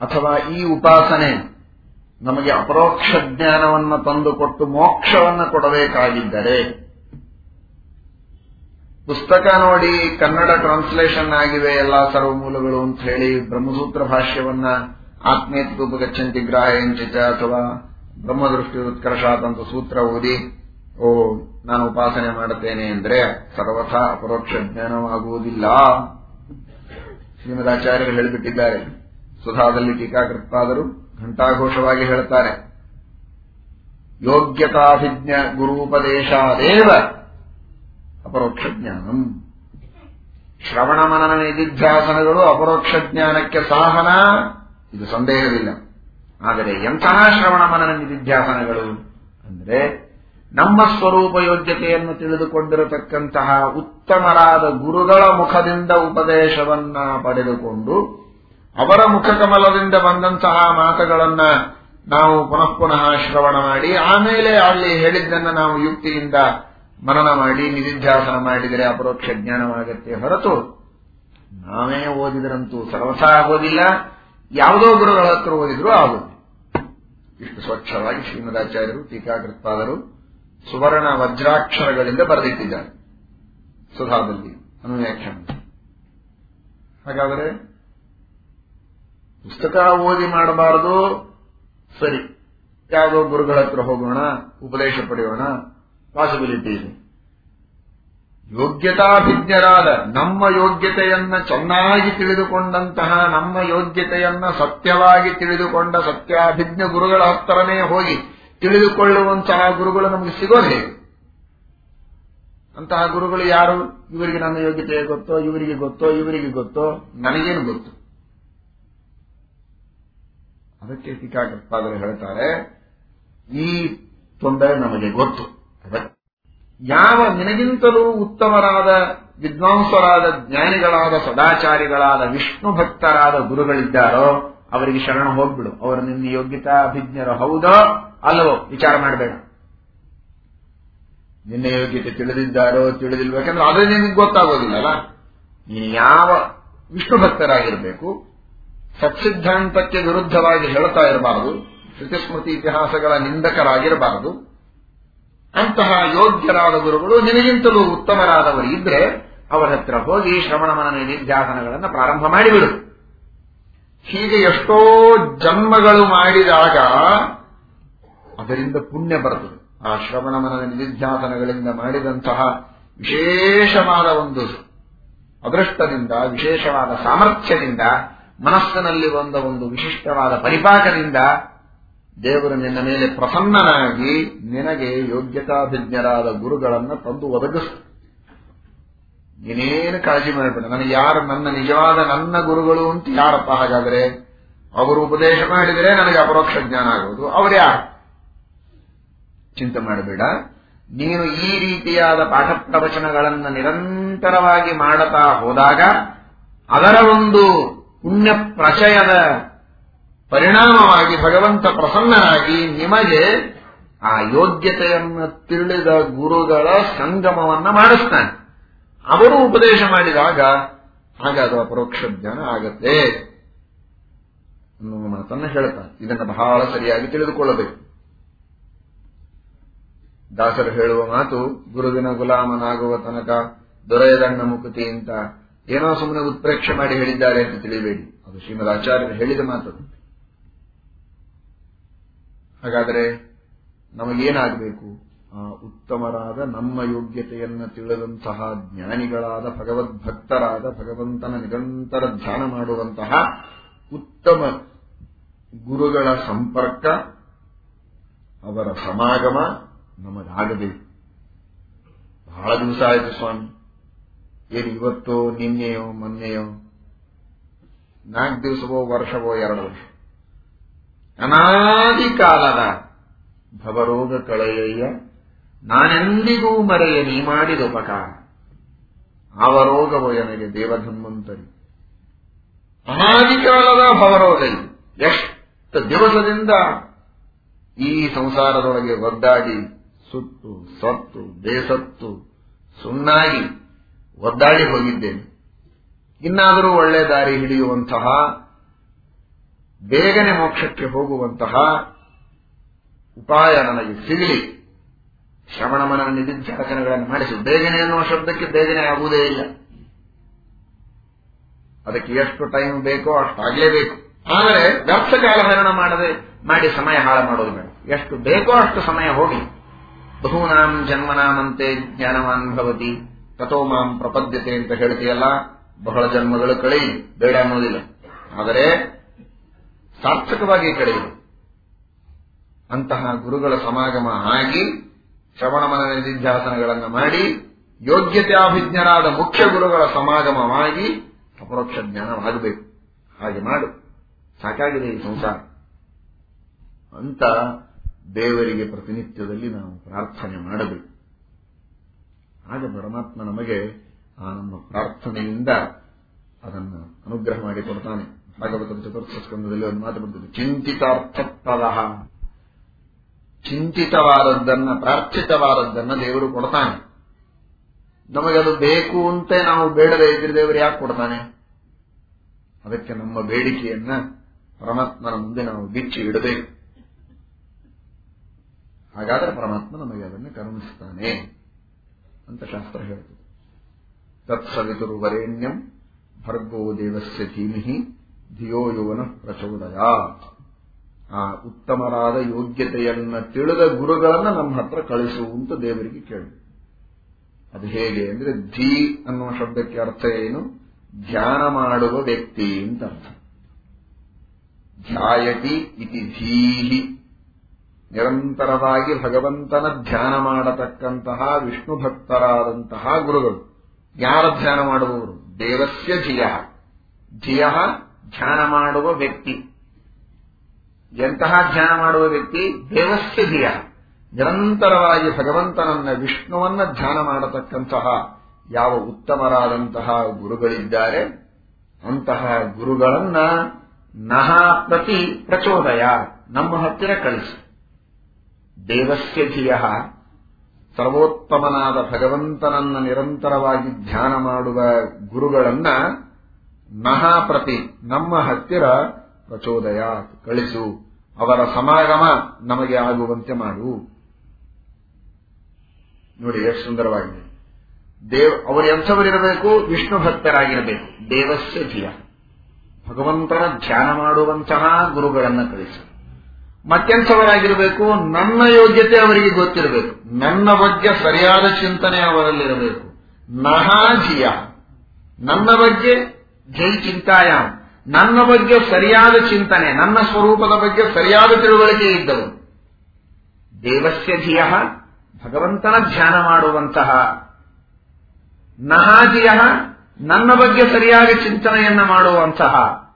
ಅಥವಾ ಈ ಉಪಾಸನೆ ನಮಗೆ ಅಪರೋಕ್ಷ ಜ್ಞಾನವನ್ನು ತಂದುಕೊಟ್ಟು ಮೋಕ್ಷವನ್ನು ಕೊಡಬೇಕಾಗಿದ್ದರೆ, ಪುಸ್ತಕ ನೋಡಿ ಕನ್ನಡ ಟ್ರಾನ್ಸ್ಲೇಷನ್ ಆಗಿವೆ ಎಲ್ಲಾ ಸರ್ವಮೂಲಗಳು ಅಂತ ಹೇಳಿ ಬ್ರಹ್ಮಸೂತ್ರ ಭಾಷ್ಯವನ್ನ ಆತ್ಮೇತ್ಯೂಪಗಚ್ಚಂತಿ ಗ್ರಾಹ್ಯಂಚಿತ ಅಥವಾ ಬ್ರಹ್ಮದೃಷ್ಟಿ ಉತ್ಕರ್ಷಾತ್ ಅಂತ ಸೂತ್ರ ಓದಿ, ಓ, ನಾನು ಉಪಾಸನೆ ಮಾಡುತ್ತೇನೆ ಅಂದ್ರೆ ಸರ್ವಥ ಅಪರೋಕ್ಷ ಜ್ಞಾನವಾಗುವುದಿಲ್ಲ. ಶ್ರೀಮದಾಚಾರ್ಯರು ಹೇಳಿಬಿಟ್ಟಿದ್ದಾರೆ. ಸುಧಾದಲ್ಲಿ ಟೀಕಾಕೃತ್ಪಾದರು ಘಂಟಾಘೋಷವಾಗಿ ಹೇಳುತ್ತಾರೆ ಯೋಗ್ಯತಾಭಿಜ್ಞ ಗುರುಪದೇಶಾದೇವ ಅಪರೋಕ್ಷ ಜ್ಞಾನಂ ಶ್ರವಣ ಮನನ ನಿಧಿಧ್ಯಾಸನಗಳು ಅಪರೋಕ್ಷ ಜ್ಞಾನಕ್ಕೆ ಸಾಹನ, ಇದು ಸಂದೇಹವಿಲ್ಲ. ಆದರೆ ಎಂತಹ ಶ್ರವಣ ಮನನ ನಿಧಿಧ್ಯಾಸನಗಳು? ಅಂದ್ರೆ ನಮ್ಮ ಸ್ವರೂಪ ಯೋಗ್ಯತೆಯನ್ನು ತಿಳಿದುಕೊಂಡಿರತಕ್ಕಂತಹ ಉತ್ತಮರಾದ ಗುರುಗಳ ಮುಖದಿಂದ ಉಪದೇಶವನ್ನ ಪಡೆದುಕೊಂಡು ಅವರ ಮುಖಕಮಲದಿಂದ ಬಂದಂತಹ ಮಾತುಗಳನ್ನ ನಾವು ಪುನಃ ಪುನಃ ಶ್ರವಣ ಮಾಡಿ, ಆಮೇಲೆ ಅಲ್ಲಿ ಹೇಳಿದ್ದನ್ನು ನಾವು ಯುಕ್ತಿಯಿಂದ ಮನನ ಮಾಡಿ, ನಿಧಿಧ್ಯಾಸನ ಮಾಡಿದರೆ ಅಪರೋಕ್ಷ ಜ್ಞಾನವಾಗತ್ತೆ ಹೊರತು ನಾವೇ ಓದಿದರಂತೂ ಸರ್ವಸಾ ಆಗೋದಿಲ್ಲ ಯಾವುದೋ ಗುರುಗಳ ಹತ್ರ ಓದಿದ್ರೂ ಆಗೋದು ಇಷ್ಟು ಸ್ವಚ್ಛವಾಗಿ ಶ್ರೀಮದಾಚಾರ್ಯರು, ಟೀಕಾಕೃತ್ಪಾದರು, ಸುವರ್ಣ ವಜ್ರಾಕ್ಷರಗಳಿಂದ ಬರೆದಿಟ್ಟಿದ್ದಾರೆ. ಸುಧಾದಲ್ಲಿ ಅನುವ್ಯಾಖ್ಯಾನ ಹಾಗಾದರೆ ಪುಸ್ತಕ ಓದಿ ಮಾಡಬಾರದು, ಸರಿ. ಯಾವುದೋ ಗುರುಗಳ ಹತ್ರ ಹೋಗೋಣ, ಉಪದೇಶ ಪಡೆಯೋಣ ಪಾಸಿಬಿಲಿಟಿ ಇದೆ. ಯೋಗ್ಯತಾಭಿಜ್ಞರಾದ ನಮ್ಮ ಯೋಗ್ಯತೆಯನ್ನ ಚೆನ್ನಾಗಿ ತಿಳಿದುಕೊಂಡಂತಹ, ನಮ್ಮ ಯೋಗ್ಯತೆಯನ್ನ ಸತ್ಯವಾಗಿ ತಿಳಿದುಕೊಂಡ ಸತ್ಯಾಭಿಜ್ಞ ಗುರುಗಳ ಹತ್ತರನೇ ಹೋಗಿ ತಿಳಿದುಕೊಳ್ಳುವಂತಹ ಗುರುಗಳು ನಮಗೆ ಸಿಗೋದು ಹೇಗೆ? ಅಂತಹ ಗುರುಗಳು ಯಾರು? ಇವರಿಗೆ ನನ್ನ ಯೋಗ್ಯತೆ ಗೊತ್ತೋ, ಇವರಿಗೆ ಗೊತ್ತೋ ಇವರಿಗೆ ಗೊತ್ತೋ, ನನಗೇನು ಗೊತ್ತು? ಅದಕ್ಕೆ ಟೀಕಾಕೃತ್ಪಾದರು ಹೇಳ್ತಾರೆ, ಈ ತೊಂದರೆ ನಮಗೆ ಗೊತ್ತು. ಯಾವ ನಿನಗಿಂತಲೂ ಉತ್ತಮರಾದ, ವಿದ್ವಾಂಸರಾದ, ಜ್ಞಾನಿಗಳಾದ, ಸದಾಚಾರಿಗಳಾದ, ವಿಷ್ಣು ಭಕ್ತರಾದ ಗುರುಗಳಿದ್ದಾರೋ, ಅವರಿಗೆ ಶರಣ ಹೋಗ್ಬಿಡು. ಅವರು ನಿನ್ನ ಯೋಗ್ಯತಾ ಅಭಿಜ್ಞರು ಹೌದೋ ಅಲ್ಲವೋ ವಿಚಾರ ಮಾಡಬೇಡ. ನಿನ್ನ ಯೋಗ್ಯತೆ ತಿಳಿದಿದ್ದಾರೋ ತಿಳಿದಿಲ್ಬೇಕಂದ್ರೆ ಅದೇ ನಿನಗೆ ಗೊತ್ತಾಗೋದಿಲ್ಲಲ್ಲ ನೀನು ಯಾವ ವಿಷ್ಣು ಭಕ್ತರಾಗಿರಬೇಕು ಸತ್ಸಿದ್ಧಾಂತಕ್ಕೆ ವಿರುದ್ಧವಾಗಿ ಹೇಳ್ತಾ ಇರಬಾರದು. ಶ್ರುತಿಸ್ಮೃತಿ ಇತಿಹಾಸಗಳ ನಿಂದಕರಾಗಿರಬಾರದು. ಅಂತಹ ಯೋಗ್ಯರಾದ ಗುರುಗಳು ನಿನಗಿಂತಲೂ ಉತ್ತಮರಾದವರು ಇದ್ರೆ ಅವರ ಹತ್ರ ಹೋಗಿ ಶ್ರವಣ ಮನನ ನಿಧ್ಯಾಸನಗಳನ್ನು ಪ್ರಾರಂಭ ಮಾಡಿಬಿಡು. ಹೀಗೆ ಎಷ್ಟೋ ಜನ್ಮಗಳು ಮಾಡಿದಾಗ ಅದರಿಂದ ಪುಣ್ಯ ಬರ್ತದೆ. ಆ ಶ್ರವಣ ಮನನ ನಿಧ್ಯಾಸನಗಳಿಂದ ಮಾಡಿದಂತಹ ವಿಶೇಷವಾದ ಒಂದು ಅದೃಷ್ಟದಿಂದ, ವಿಶೇಷವಾದ ಸಾಮರ್ಥ್ಯದಿಂದ ಮನಸ್ಸಿನಲ್ಲಿ ಬಂದ ಒಂದು ವಿಶಿಷ್ಟವಾದ ಪರಿಪಾಕದಿಂದ ದೇವರು ನಿನ್ನ ಮೇಲೆ ಪ್ರಸನ್ನನಾಗಿ ನಿನಗೆ ಯೋಗ್ಯತಾಭಿಜ್ಞರಾದ ಗುರುಗಳನ್ನು ತಂದು ಒದಗಿಸ್ತು ನೀನೇನು ಕಾಳಜಿ ಮಾಡಬೇಡ. ನನಗೆ ಯಾರು ನನ್ನ ನಿಜವಾದ ನನ್ನ ಗುರುಗಳು ಅಂತ ಯಾರಪ್ಪ ಹಾಗಾದರೆ? ಅವರು ಉಪದೇಶ ಮಾಡಿದರೆ ನನಗೆ ಅಪರೋಕ್ಷ ಜ್ಞಾನ ಆಗುವುದು. ಅವರ್ಯಾರು ಚಿಂತೆ ಮಾಡಬೇಡ. ನೀನು ಈ ರೀತಿಯಾದ ಪಾಠ ಪ್ರವಚನಗಳನ್ನು ನಿರಂತರವಾಗಿ ಮಾಡುತ್ತಾ ಹೋದಾಗ ಅದರ ಒಂದು ಪುಣ್ಯ ಪ್ರಚಯದ ಪರಿಣಾಮವಾಗಿ ಭಗವಂತ ಪ್ರಸನ್ನರಾಗಿ ನಿಮಗೆ ಆ ಯೋಗ್ಯತೆಯನ್ನು ತಿಳಿದ ಗುರುಗಳ ಸಂಗಮವನ್ನ ಮಾಡಿಸ್ತಾನೆ. ಅವರು ಉಪದೇಶ ಮಾಡಿದಾಗ ಹಾಗಾದ ಅದು ಅಪರೋಕ್ಷ ಜ್ಞಾನ ಆಗತ್ತೆ ಅನ್ನುವ ಮಾತನ್ನು ಹೇಳ್ತಾನೆ ಇದನ್ನು ಬಹಳ ಸರಿಯಾಗಿ ತಿಳಿದುಕೊಳ್ಳಬೇಕು. ದಾಸರು ಹೇಳುವ ಮಾತು, ಗುರುವಿನ ಗುಲಾಮನಾಗುವ ತನಕ ದೊರೆಯದಣ್ಣ ಮುಕುತಿ ಅಂತ ಏನೋ ಸುಮ್ಮನೆ ಉತ್ಪ್ರೇಕ್ಷೆ ಮಾಡಿ ಹೇಳಿದ್ದಾರೆ ಅಂತ ತಿಳಿಬೇಡಿ ಅದು ಶ್ರೀಮದ್ ಆಚಾರ್ಯರು ಹೇಳಿದ ಮಾತು. ಹಾಗಾದರೆ ನಮಗೇನಾಗಬೇಕು? ಆ ಉತ್ತಮರಾದ ನಮ್ಮ ಯೋಗ್ಯತೆಯನ್ನು ತಿಳಿದಂತಹ ಜ್ಞಾನಿಗಳಾದ, ಭಗವದ್ಭಕ್ತರಾದ, ಭಗವಂತನ ನಿರಂತರ ಧ್ಯಾನ ಮಾಡುವಂತಹ ಉತ್ತಮ ಗುರುಗಳ ಸಂಪರ್ಕ, ಅವರ ಸಮಾಗಮ ನಮಗಾಗಬೇಕು. ಬಹಳ ದಿವಸ ಆಯಿತು ಸ್ವಾಮಿ. ಏನು ಇವತ್ತು, ನಿನ್ನೆಯೋ, ಮೊನ್ನೆಯೋ, ನಾಲ್ಕು ದಿವಸವೋ, ವರ್ಷವೋ, ಎರಡು ವರ್ಷ. ಅನಾದಿ ಕಾಲದ ಭವರೋಗ ಕಳೆಯಯ್ಯ, ನಾನೆಂದಿಗೂ ಮರೆಯ ನೀ ಮಾಡಿದ ಉಪಕಾರ. ಆವರೋಗವೋ ನನಗೆ ದೇವಧನ್ವಂತರಿ. ಅನಾದಿ ಕಾಲದ ಭವರೋಗ ಇದು ಎಷ್ಟು ದಿವಸದಿಂದ ಈ ಸಂಸಾರದೊಳಗೆ ಒದ್ದಾಗಿ ಸುತ್ತು ಸತ್ತು, ಬೇಸತ್ತು, ಸುಣ್ಣಾಗಿ ಒದ್ದಾಡಿ ಹೋಗಿದ್ದೇನೆ. ಇನ್ನಾದರೂ ಒಳ್ಳೆ ದಾರಿ ಹಿಡಿಯುವಂತಹ, ಬೇಗನೆ ಮೋಕ್ಷಕ್ಕೆ ಹೋಗುವಂತಹ ಉಪಾಯ ನನಗೆ ಸಿಗಲಿ. ಶ್ರವಣ ಮನನ ನಿಧಿಧ್ಯಾಸನಗಳನ್ನು ಮಾಡಿಸಿ. ಬೇಗನೆ ಅನ್ನುವ ಶಬ್ದಕ್ಕೆ ಬೇಗನೆ ಆಗುವುದೇ ಇಲ್ಲ. ಅದಕ್ಕೆ ಎಷ್ಟು ಟೈಮ್ ಬೇಕೋ ಅಷ್ಟು ಆಗಲೇಬೇಕು. ಆದರೆ ವ್ಯರ್ಥ ಕಾಲಹರಣ ಮಾಡದೆ, ಮಾಡಿ ಸಮಯ ಹಾಳು ಮಾಡೋದು ಬೇಡ. ಎಷ್ಟು ಬೇಕೋ ಅಷ್ಟು ಸಮಯ ಹೋಗಿ. ಬಹೂನಾಂ ಜನ್ಮನಾಮಂತೆ ಜ್ಞಾನವಾನ್ ಭವತಿ. ತಥೋ ಮಾಂ ಪ್ರಪದ್ಯತೆ ಅಂತ ಹೇಳ್ತೀಯಲ್ಲ, ಬಹಳ ಜನ್ಮಗಳು ಕಳೆಯಿ, ಬೇಡ ಅನ್ನೋದಿಲ್ಲ. ಆದರೆ, ಸಾರ್ಥಕವಾಗಿ ಕಳೆಯಿ. ಅಂತಹ ಗುರುಗಳ ಸಮಾಗಮ ಆಗಿ ಶ್ರವಣ ಮನನ ನಿಧಿಧ್ಯಾಸನಗಳನ್ನು ಮಾಡಿ, ಯೋಗ್ಯತಾಭಿಜ್ಞರಾದ ಮುಖ್ಯ ಗುರುಗಳ ಸಮಾಗಮವಾಗಿ ಅಪರೋಕ್ಷ ಜ್ಞಾನವಾಗಬೇಕು. ಹಾಗೆ ಮಾಡು. ಸಾಕಾಗಿದೆ ಈ ಸಂಸಾರ. ಅಂತ ದೇವರಿಗೆ ಪ್ರತಿನಿತ್ಯದಲ್ಲಿ ನಾವು ಪ್ರಾರ್ಥನೆ ಮಾಡಬೇಕು. ಆಗ ಪರಮಾತ್ಮ ನಮಗೆ ಆ ನಮ್ಮ ಪ್ರಾರ್ಥನೆಯಿಂದ ಅದನ್ನು ಅನುಗ್ರಹ ಮಾಡಿ ಕೊಡ್ತಾನೆ ಭಾಗವತ ಚತುರ್ಥ ಸ್ಕಂದದಲ್ಲಿ ಒಂದು ಮಾತು ಬರ್ತದೆ. ಚಿಂತಿತಾರ್ಥಪದ ಚಿಂತಿತವಾದದ್ದನ್ನ, ಪ್ರಾರ್ಥಿತವಾದದ್ದನ್ನ ದೇವರು ಕೊಡ್ತಾನೆ. ನಮಗದು ಬೇಕು ಅಂತ ನಾವು ಬೇಡದೇ ಇದ್ರೆ ದೇವರು ಯಾಕೆ ಕೊಡ್ತಾನೆ? ಅದಕ್ಕೆ ನಮ್ಮ ಬೇಡಿಕೆಯನ್ನ ಪರಮಾತ್ಮನ ಮುಂದೆ ನಾವು ಬಿಚ್ಚಿ ಇಡಬೇಕು. ಹಾಗಾದರೆ ಪರಮಾತ್ಮ ನಮಗೆ ಅದನ್ನು ಕರುಣಿಸ್ತಾನೆ. ಅಂತ ಶಾಸ್ತ್ರ ಹೇಳ್ತದೆ. ತತ್ಸವಿತುರು ವರೇಣ್ಯಂ ಭರ್ಗೋ ದೇವಸ್ಯ ಧೀಮಿಹಿ ಧಿಯೋ ಯೋನ ಪ್ರಚೋದಯ. ಆ ಉತ್ತಮರಾದ ಯೋಗ್ಯತೆಯನ್ನ ತಿಳಿದ ಗುರುಗಳನ್ನ ನಮ್ಮ ಹತ್ರ ಕಳಿಸು ಅಂತ ದೇವರಿಗೆ ಕೇಳಿ. ಅದು ಹೇಗೆ ಅಂದ್ರೆ ಧೀ ಅನ್ನುವ ಶಬ್ದಕ್ಕೆ ಅರ್ಥ ಏನು? ಧ್ಯಾನ ಮಾಡುವ ವ್ಯಕ್ತಿ ಅಂತ ಅರ್ಥ. ಧ್ಯಾಯತಿ ಇತಿ ಧೀಹಿ. ನಿರಂತರವಾಗಿ ಭಗವಂತನ ಧ್ಯಾನ ಮಾಡತಕ್ಕಂತಹ ವಿಷ್ಣು ಭಕ್ತರಾದಂತಹ ಗುರುಗಳು. ಯಾರ ಧ್ಯಾನ ಮಾಡುವವರು? ದೇವಸ್ಯ ಧಿಯ ಧಿಯ ಧ್ಯಾನ ಮಾಡುವ ವ್ಯಕ್ತಿ. ಎಂತಹ ಧ್ಯಾನ ಮಾಡುವ ವ್ಯಕ್ತಿ? ದೇವಸ್ಯ ಧಿಯ ನಿರಂತರವಾಗಿ ಭಗವಂತನನ್ನ, ವಿಷ್ಣುವನ್ನ ಧ್ಯಾನ ಮಾಡತಕ್ಕಂತಹ ಯಾವ ಉತ್ತಮರಾದಂತಹ ಗುರುಗಳಿದ್ದಾರೆ, ಅಂತಹ ಗುರುಗಳನ್ನ ನಹ ಪ್ರತಿ ಪ್ರಚೋದಯ. ನಮ್ಮ ಹತ್ತಿರ ಕಳಿಸಿ. ದೇವಸ್ಯ ಧಿಯ. ಸರ್ವೋತ್ತಮನಾದ ಭಗವಂತನನ್ನ ನಿರಂತರವಾಗಿ ಧ್ಯಾನ ಮಾಡುವ ಗುರುಗಳನ್ನ ಮಹಾಪ್ರತಿ ಪ್ರತಿ ನಮ್ಮ ಹತ್ತಿರ ಪ್ರಚೋದಯ ಕಳಿಸು. ಅವರ ಸಮಾಗಮ ನಮಗೆ ಆಗುವಂತೆ ಮಾಡು. ನೋಡಿ, ಎಷ್ಟು ಸುಂದರವಾಗಿದೆ. ದೇವ್, ಅವರು ಎಂಥವರಿರಬೇಕು? ವಿಷ್ಣು ಭಕ್ತರಾಗಿರಬೇಕು. ದೇವಸ್ಯ ಧಿಯ. ಭಗವಂತನ ಧ್ಯಾನ ಮಾಡುವಂತಹ ಗುರುಗಳನ್ನ ಕಳಿಸು. ಮತ್ತೆಂಥವರಾಗಿರಬೇಕು ನನ್ನ ಯೋಗ್ಯತೆ ಅವರಿಗೆ ಗೊತ್ತಿರಬೇಕು. ನನ್ನ ಬಗ್ಗೆ ಸರಿಯಾದ ಚಿಂತನೆ ಅವರಲ್ಲಿರಬೇಕು. ನಹಾಜಿಯ. ನನ್ನ ಬಗ್ಗೆ ಜೈ ಚಿಂತಾಯ ನನ್ನ ಬಗ್ಗೆ ಸರಿಯಾದ ಚಿಂತನೆ, ನನ್ನ ಸ್ವರೂಪದ ಬಗ್ಗೆ ಸರಿಯಾದ ತಿಳುವಳಿಕೆ ಇದ್ದವು. ದೇವಸ್ಯ ಧಿಯ, ಭಗವಂತನ ಧ್ಯಾನ ಮಾಡುವಂತಹ. ನಹಾಜಿಯ, ನನ್ನ ಬಗ್ಗೆ ಸರಿಯಾದ ಚಿಂತನೆಯನ್ನ ಮಾಡುವಂತಹ.